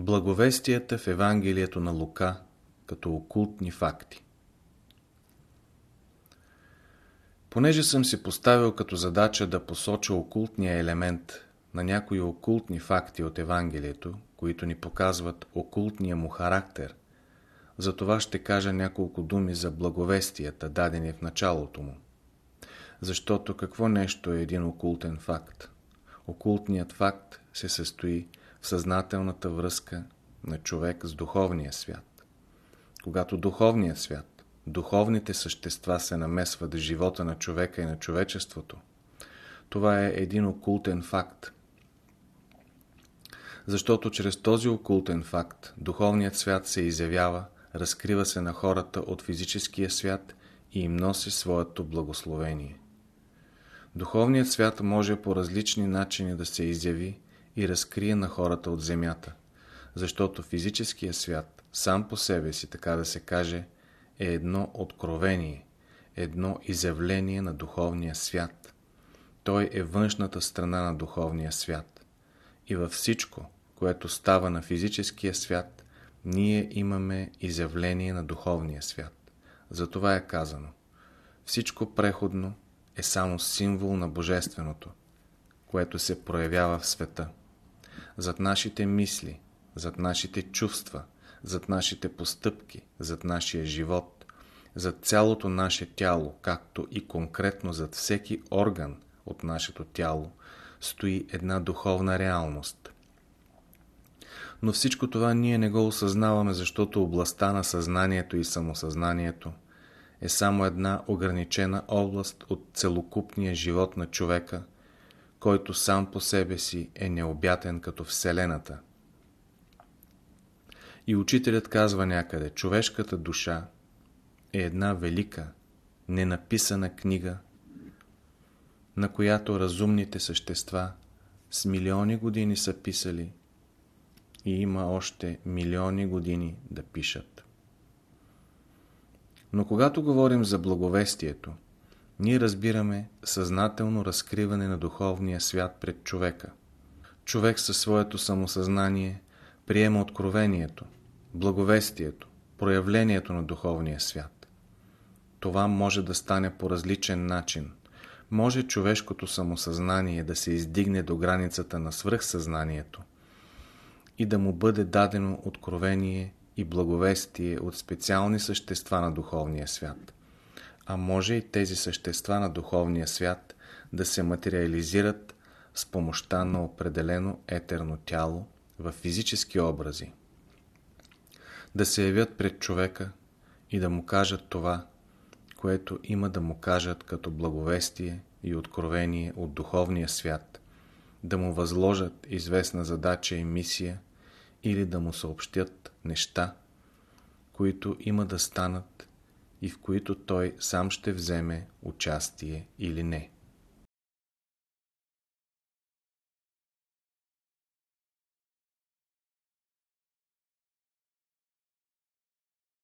Благовестията в Евангелието на Лука като окултни факти Понеже съм си поставил като задача да посоча окултния елемент на някои окултни факти от Евангелието, които ни показват окултния му характер, за това ще кажа няколко думи за благовестията, дадени в началото му. Защото какво нещо е един окултен факт? Окултният факт се състои в съзнателната връзка на човек с духовния свят. Когато духовният свят, духовните същества се намесват в живота на човека и на човечеството, това е един окултен факт. Защото чрез този окултен факт духовният свят се изявява, разкрива се на хората от физическия свят и им носи своето благословение. Духовният свят може по различни начини да се изяви и разкрие на хората от земята, защото физическия свят сам по себе си, така да се каже, е едно откровение, едно изявление на духовния свят. Той е външната страна на духовния свят. И във всичко, което става на физическия свят, ние имаме изявление на духовния свят. Затова е казано. Всичко преходно е само символ на Божественото, което се проявява в света зад нашите мисли, зад нашите чувства, зад нашите постъпки, зад нашия живот, зад цялото наше тяло, както и конкретно зад всеки орган от нашето тяло, стои една духовна реалност. Но всичко това ние не го осъзнаваме, защото областта на съзнанието и самосъзнанието е само една ограничена област от целокупния живот на човека – който сам по себе си е необятен като Вселената. И учителят казва някъде, човешката душа е една велика, ненаписана книга, на която разумните същества с милиони години са писали и има още милиони години да пишат. Но когато говорим за благовестието, ние разбираме съзнателно разкриване на духовния свят пред човека. Човек със своето самосъзнание приема откровението, благовестието, проявлението на духовния свят. Това може да стане по различен начин. Може човешкото самосъзнание да се издигне до границата на свръхсъзнанието и да му бъде дадено откровение и благовестие от специални същества на духовния свят а може и тези същества на духовния свят да се материализират с помощта на определено етерно тяло в физически образи. Да се явят пред човека и да му кажат това, което има да му кажат като благовестие и откровение от духовния свят, да му възложат известна задача и мисия или да му съобщят неща, които има да станат и в които той сам ще вземе участие или не.